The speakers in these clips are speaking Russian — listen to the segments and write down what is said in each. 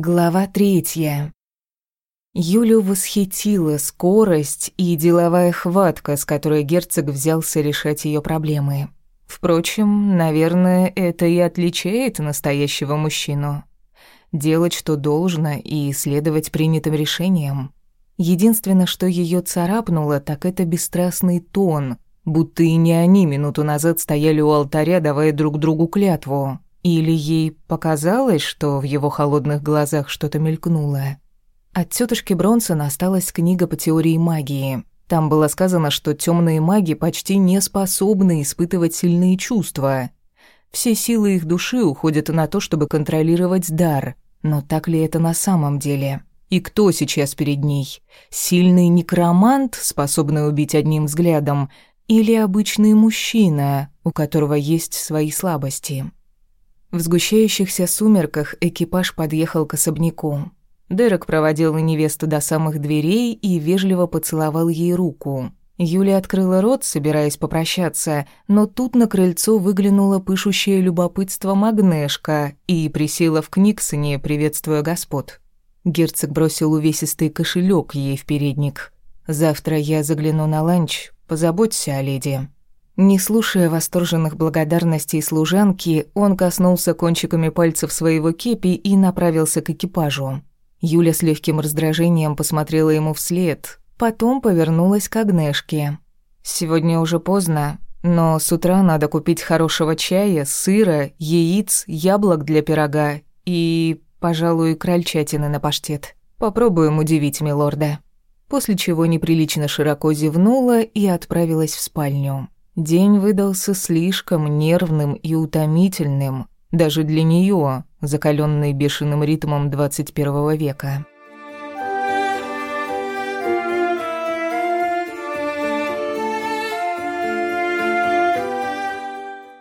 Глава третья. Юлю восхитила скорость и деловая хватка, с которой герцог взялся решать ее проблемы. Впрочем, наверное, это и отличает настоящего мужчину. Делать, что должно, и следовать принятым решениям. Единственное, что ее царапнуло, так это бесстрастный тон, будто и не они минуту назад стояли у алтаря, давая друг другу клятву. Или ей показалось, что в его холодных глазах что-то мелькнуло. От тетушки Бронсон осталась книга по теории магии. Там было сказано, что темные маги почти не способны испытывать сильные чувства. Все силы их души уходят на то, чтобы контролировать дар. Но так ли это на самом деле? И кто сейчас перед ней? Сильный некромант, способный убить одним взглядом, или обычный мужчина, у которого есть свои слабости? В сгущающихся сумерках экипаж подъехал к особняку. Дерек проводил невесту до самых дверей и вежливо поцеловал ей руку. Юля открыла рот, собираясь попрощаться, но тут на крыльцо выглянула пышущее любопытство Магнешка и присела в Книксоне, приветствуя господ. Герцог бросил увесистый кошелек ей в передник. «Завтра я загляну на ланч. Позаботься о леди». Не слушая восторженных благодарностей служанки, он коснулся кончиками пальцев своего кепи и направился к экипажу. Юля с легким раздражением посмотрела ему вслед, потом повернулась к Агнешке. «Сегодня уже поздно, но с утра надо купить хорошего чая, сыра, яиц, яблок для пирога и, пожалуй, крольчатины на паштет. Попробуем удивить милорда». После чего неприлично широко зевнула и отправилась в спальню. День выдался слишком нервным и утомительным, даже для нее, закаленной бешеным ритмом 21 века.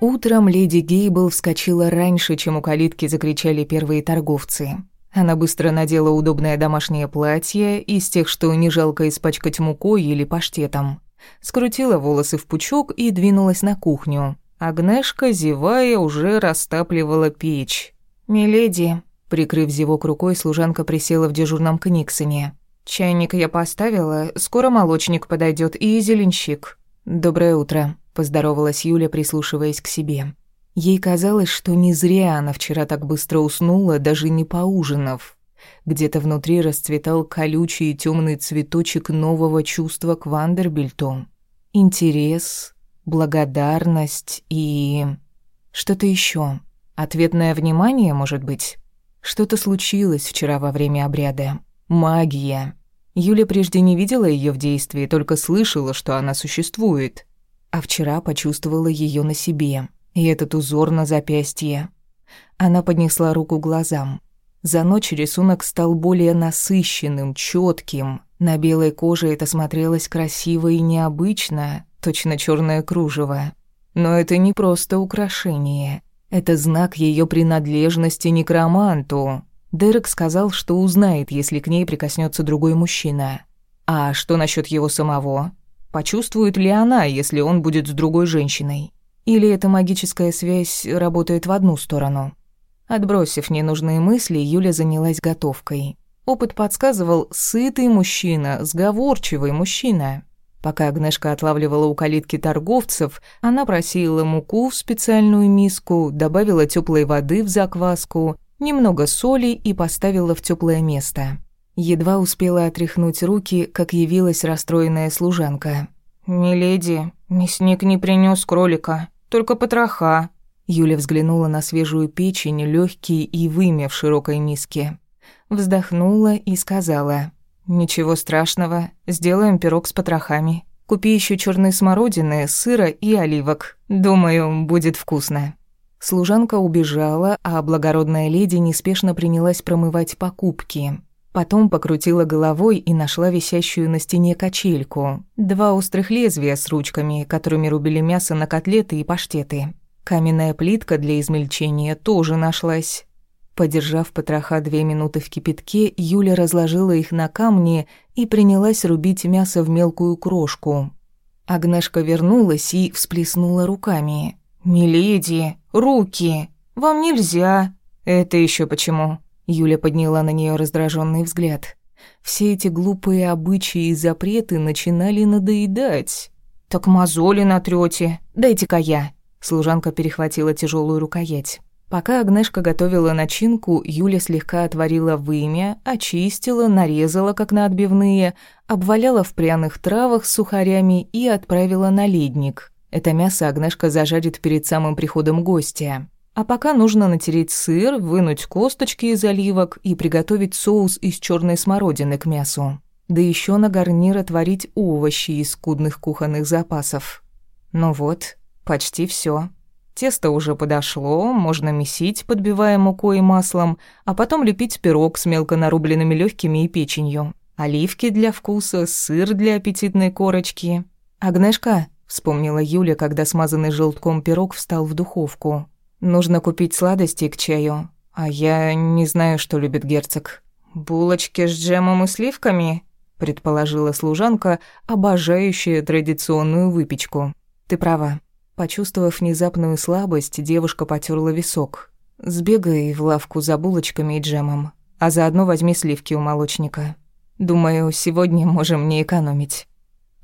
Утром леди Гейбл вскочила раньше, чем у калитки закричали первые торговцы. Она быстро надела удобное домашнее платье из тех, что не жалко испачкать мукой или паштетом скрутила волосы в пучок и двинулась на кухню. Агнешка, зевая, уже растапливала печь. «Миледи», — прикрыв зевок рукой, служанка присела в дежурном книгсоне. «Чайник я поставила, скоро молочник подойдет и зеленщик». «Доброе утро», — поздоровалась Юля, прислушиваясь к себе. Ей казалось, что не зря она вчера так быстро уснула, даже не поужинав. Где-то внутри расцветал колючий и темный цветочек нового чувства к Вандербильту. Интерес, благодарность и... Что-то еще. Ответное внимание, может быть? Что-то случилось вчера во время обряда. Магия. Юля прежде не видела ее в действии, только слышала, что она существует. А вчера почувствовала ее на себе. И этот узор на запястье. Она поднесла руку глазам. За ночь рисунок стал более насыщенным, четким. На белой коже это смотрелось красиво и необычно, точно черное кружево. Но это не просто украшение. Это знак ее принадлежности некроманту. Дерек сказал, что узнает, если к ней прикоснется другой мужчина. А что насчет его самого? Почувствует ли она, если он будет с другой женщиной? Или эта магическая связь работает в одну сторону? Отбросив ненужные мысли, Юля занялась готовкой. Опыт подсказывал сытый мужчина, сговорчивый мужчина. Пока Агнешка отлавливала у калитки торговцев, она просеяла муку в специальную миску, добавила теплой воды в закваску, немного соли и поставила в теплое место. Едва успела отряхнуть руки, как явилась расстроенная служанка. «Миледи, мясник не принес кролика, только потроха», Юля взглянула на свежую печень, легкие и вымя в широкой миске. Вздохнула и сказала, «Ничего страшного, сделаем пирог с потрохами. Купи еще черной смородины, сыра и оливок. Думаю, будет вкусно». Служанка убежала, а благородная леди неспешно принялась промывать покупки. Потом покрутила головой и нашла висящую на стене качельку. Два острых лезвия с ручками, которыми рубили мясо на котлеты и паштеты. Каменная плитка для измельчения тоже нашлась. Подержав потроха две минуты в кипятке, Юля разложила их на камни и принялась рубить мясо в мелкую крошку. Агнешка вернулась и всплеснула руками. «Миледи, руки! Вам нельзя!» «Это еще почему?» Юля подняла на нее раздраженный взгляд. Все эти глупые обычаи и запреты начинали надоедать. «Так мозоли натрёте. Дайте-ка я». Служанка перехватила тяжелую рукоять. Пока Агнешка готовила начинку, Юля слегка отварила вымя, очистила, нарезала, как на отбивные, обваляла в пряных травах с сухарями и отправила на ледник. Это мясо Агнешка зажарит перед самым приходом гостя. А пока нужно натереть сыр, вынуть косточки из оливок и приготовить соус из черной смородины к мясу. Да еще на гарнир отварить овощи из скудных кухонных запасов. Ну вот, почти все. Тесто уже подошло, можно месить, подбивая мукой и маслом, а потом лепить пирог с мелко нарубленными легкими и печенью. Оливки для вкуса, сыр для аппетитной корочки. «Агнешка», — вспомнила Юля, когда смазанный желтком пирог встал в духовку. «Нужно купить сладости к чаю, а я не знаю, что любит герцог». «Булочки с джемом и сливками?» — предположила служанка, обожающая традиционную выпечку. «Ты права. Почувствовав внезапную слабость, девушка потерла висок. «Сбегай в лавку за булочками и джемом, а заодно возьми сливки у молочника. Думаю, сегодня можем не экономить».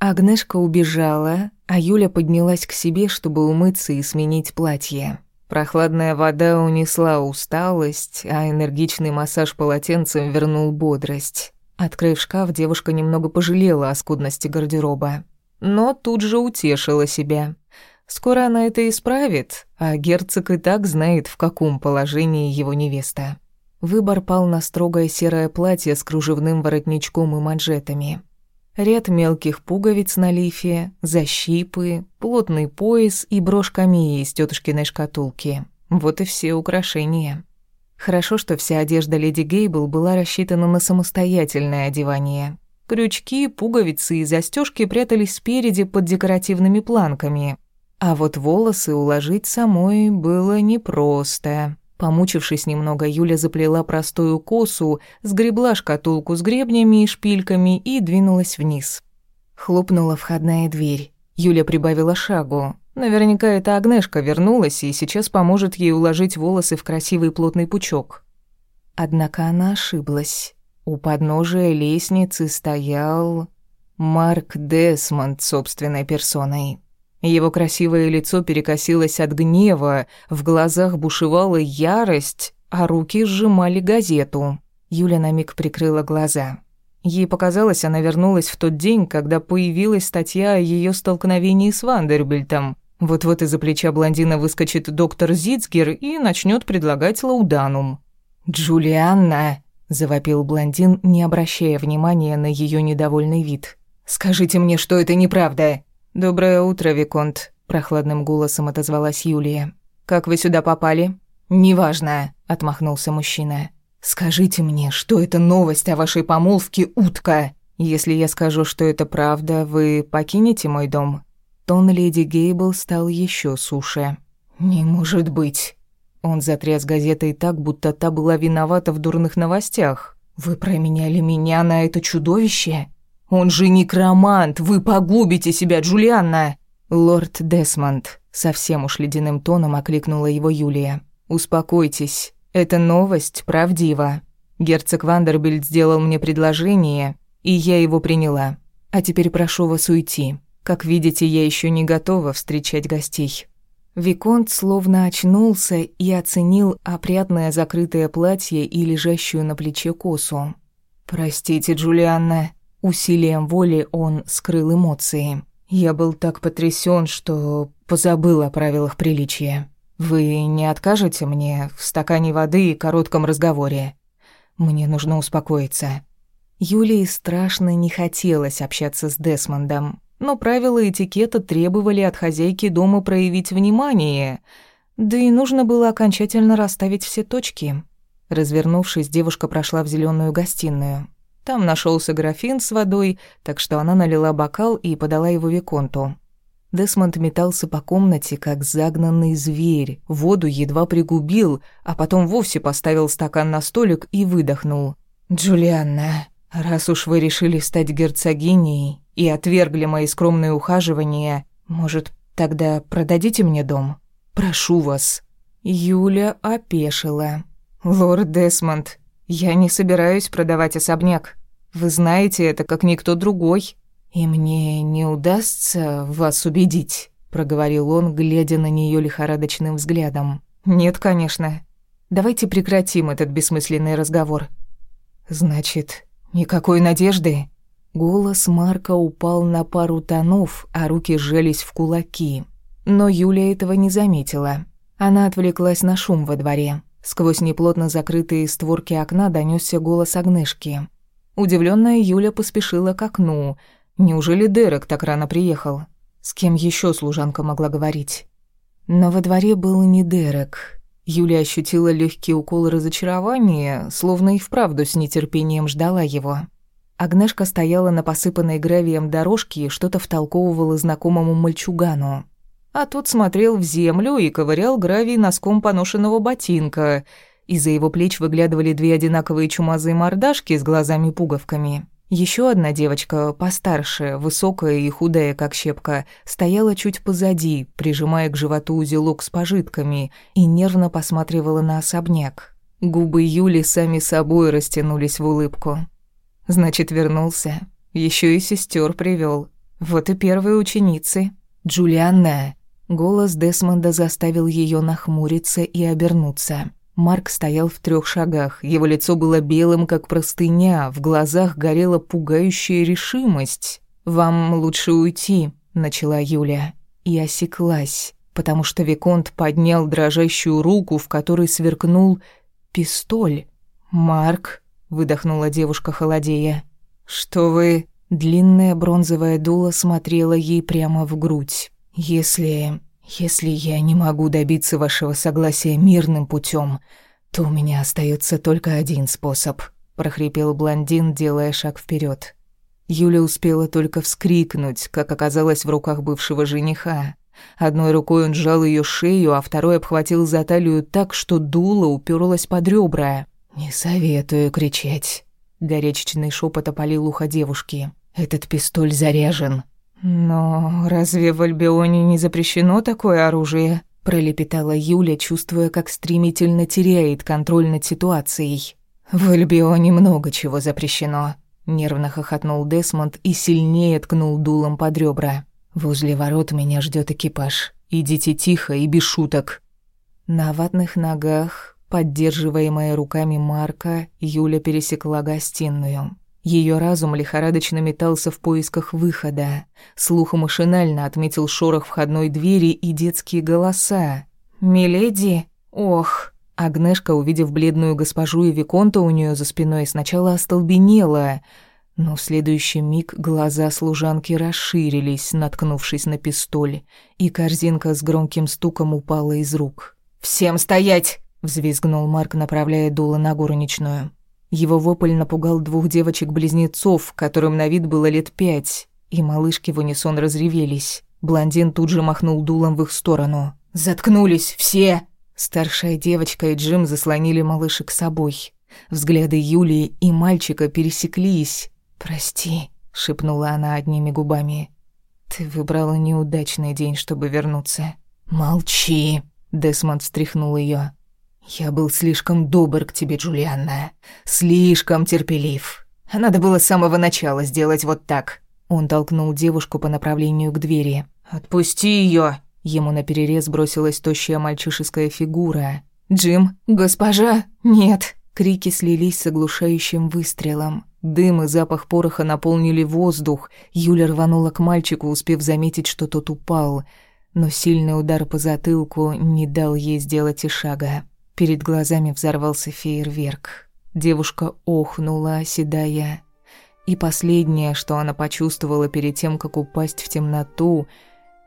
Агнешка убежала, а Юля поднялась к себе, чтобы умыться и сменить платье. Прохладная вода унесла усталость, а энергичный массаж полотенцем вернул бодрость. Открыв шкаф, девушка немного пожалела о скудности гардероба. Но тут же утешила себя. Скоро она это исправит, а герцог и так знает, в каком положении его невеста. Выбор пал на строгое серое платье с кружевным воротничком и манжетами. Ряд мелких пуговиц на лифе, защипы, плотный пояс и брошь Мии из тетушкиной шкатулки. Вот и все украшения. Хорошо, что вся одежда леди Гейбл была рассчитана на самостоятельное одевание. Крючки, пуговицы и застежки прятались спереди под декоративными планками, а вот волосы уложить самой было непросто. Помучившись немного, Юля заплела простую косу, сгребла шкатулку с гребнями и шпильками и двинулась вниз. Хлопнула входная дверь. Юля прибавила шагу. Наверняка эта Агнешка вернулась и сейчас поможет ей уложить волосы в красивый плотный пучок. Однако она ошиблась. У подножия лестницы стоял Марк Десмонд собственной персоной. Его красивое лицо перекосилось от гнева, в глазах бушевала ярость, а руки сжимали газету. Юля на миг прикрыла глаза. Ей показалось, она вернулась в тот день, когда появилась статья о ее столкновении с Вандербильтом. Вот-вот из-за плеча блондина выскочит доктор Зицгер и начнет предлагать лауданум. «Джулианна!» – завопил блондин, не обращая внимания на ее недовольный вид. «Скажите мне, что это неправда!» «Доброе утро, Виконт», — прохладным голосом отозвалась Юлия. «Как вы сюда попали?» «Неважно», — отмахнулся мужчина. «Скажите мне, что это новость о вашей помолвке, утка?» «Если я скажу, что это правда, вы покинете мой дом?» Тон леди Гейбл стал еще суше. «Не может быть!» Он затряс газетой так, будто та была виновата в дурных новостях. «Вы променяли меня на это чудовище?» Он же некромант, вы погубите себя, Джулианна!» «Лорд Десмонд», — совсем уж ледяным тоном окликнула его Юлия. «Успокойтесь, эта новость правдива. Герцог Вандербильд сделал мне предложение, и я его приняла. А теперь прошу вас уйти. Как видите, я еще не готова встречать гостей». Виконт словно очнулся и оценил опрятное закрытое платье и лежащую на плече косу. «Простите, Джулианна», Усилием воли он скрыл эмоции. Я был так потрясен, что позабыл о правилах приличия. Вы не откажете мне в стакане воды и коротком разговоре? Мне нужно успокоиться. Юлии страшно не хотелось общаться с Десмондом, но правила этикета требовали от хозяйки дома проявить внимание, да и нужно было окончательно расставить все точки. Развернувшись, девушка прошла в зеленую гостиную. Там нашелся графин с водой, так что она налила бокал и подала его Виконту. Десмонд метался по комнате, как загнанный зверь, воду едва пригубил, а потом вовсе поставил стакан на столик и выдохнул. «Джулианна, раз уж вы решили стать герцогиней и отвергли мои скромные ухаживания, может, тогда продадите мне дом? Прошу вас». Юля опешила. «Лорд Десмонд, Я не собираюсь продавать особняк. Вы знаете это, как никто другой. И мне не удастся вас убедить, проговорил он, глядя на нее лихорадочным взглядом. Нет, конечно. Давайте прекратим этот бессмысленный разговор. Значит, никакой надежды. Голос Марка упал на пару тонов, а руки сжались в кулаки. Но Юля этого не заметила. Она отвлеклась на шум во дворе. Сквозь неплотно закрытые створки окна донесся голос Агнешки. Удивленная Юля поспешила к окну. Неужели Дерек так рано приехал? С кем еще служанка могла говорить? Но во дворе был не Дерек. Юля ощутила легкий укол разочарования, словно и вправду с нетерпением ждала его. Агнешка стояла на посыпанной гравием дорожке и что-то втолковывала знакомому мальчугану а тот смотрел в землю и ковырял гравий носком поношенного ботинка. Из-за его плеч выглядывали две одинаковые чумазые мордашки с глазами-пуговками. Еще одна девочка, постарше, высокая и худая, как щепка, стояла чуть позади, прижимая к животу узелок с пожитками, и нервно посматривала на особняк. Губы Юли сами собой растянулись в улыбку. Значит, вернулся. Еще и сестер привел. Вот и первые ученицы. Джулианна. Голос Десмонда заставил ее нахмуриться и обернуться. Марк стоял в трех шагах. Его лицо было белым, как простыня, в глазах горела пугающая решимость. «Вам лучше уйти», — начала Юля. И осеклась, потому что Виконт поднял дрожащую руку, в которой сверкнул пистоль. «Марк», — выдохнула девушка холодея. «Что вы...» Длинное бронзовое дуло смотрело ей прямо в грудь. Если... если я не могу добиться вашего согласия мирным путем, то у меня остается только один способ», — прохрипел блондин, делая шаг вперед. Юля успела только вскрикнуть, как оказалось в руках бывшего жениха. Одной рукой он сжал ее шею, а второй обхватил за талию так, что дуло уперлось под ребра. «Не советую кричать», — горячечный шепот опалил ухо девушки. «Этот пистоль заряжен. «Но разве в Альбионе не запрещено такое оружие?» пролепетала Юля, чувствуя, как стремительно теряет контроль над ситуацией. «В Альбионе много чего запрещено», — нервно хохотнул Десмонд и сильнее ткнул дулом под ребра. «Возле ворот меня ждет экипаж. Идите тихо и без шуток». На ватных ногах, поддерживаемая руками Марка, Юля пересекла гостиную. Ее разум лихорадочно метался в поисках выхода. Слух машинально отметил шорох входной двери и детские голоса. «Миледи? Ох!» Агнешка, увидев бледную госпожу и Виконта у нее за спиной, сначала остолбенела, но в следующий миг глаза служанки расширились, наткнувшись на пистоль, и корзинка с громким стуком упала из рук. «Всем стоять!» — взвизгнул Марк, направляя дуло на горничную. Его вопль напугал двух девочек-близнецов, которым на вид было лет пять, и малышки в унисон разревелись. Блондин тут же махнул дулом в их сторону. «Заткнулись, все!» Старшая девочка и Джим заслонили малышек собой. Взгляды Юлии и мальчика пересеклись. «Прости», — шепнула она одними губами. «Ты выбрала неудачный день, чтобы вернуться». «Молчи», — Десмонд встряхнул ее. «Я был слишком добр к тебе, Джулианна. Слишком терпелив. Надо было с самого начала сделать вот так». Он толкнул девушку по направлению к двери. «Отпусти ее! Ему наперерез бросилась тощая мальчишеская фигура. «Джим! Госпожа! Нет!» Крики слились с оглушающим выстрелом. Дым и запах пороха наполнили воздух. Юля рванула к мальчику, успев заметить, что тот упал. Но сильный удар по затылку не дал ей сделать и шага. Перед глазами взорвался фейерверк. Девушка охнула, оседая. И последнее, что она почувствовала перед тем, как упасть в темноту,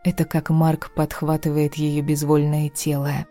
это как Марк подхватывает ее безвольное тело.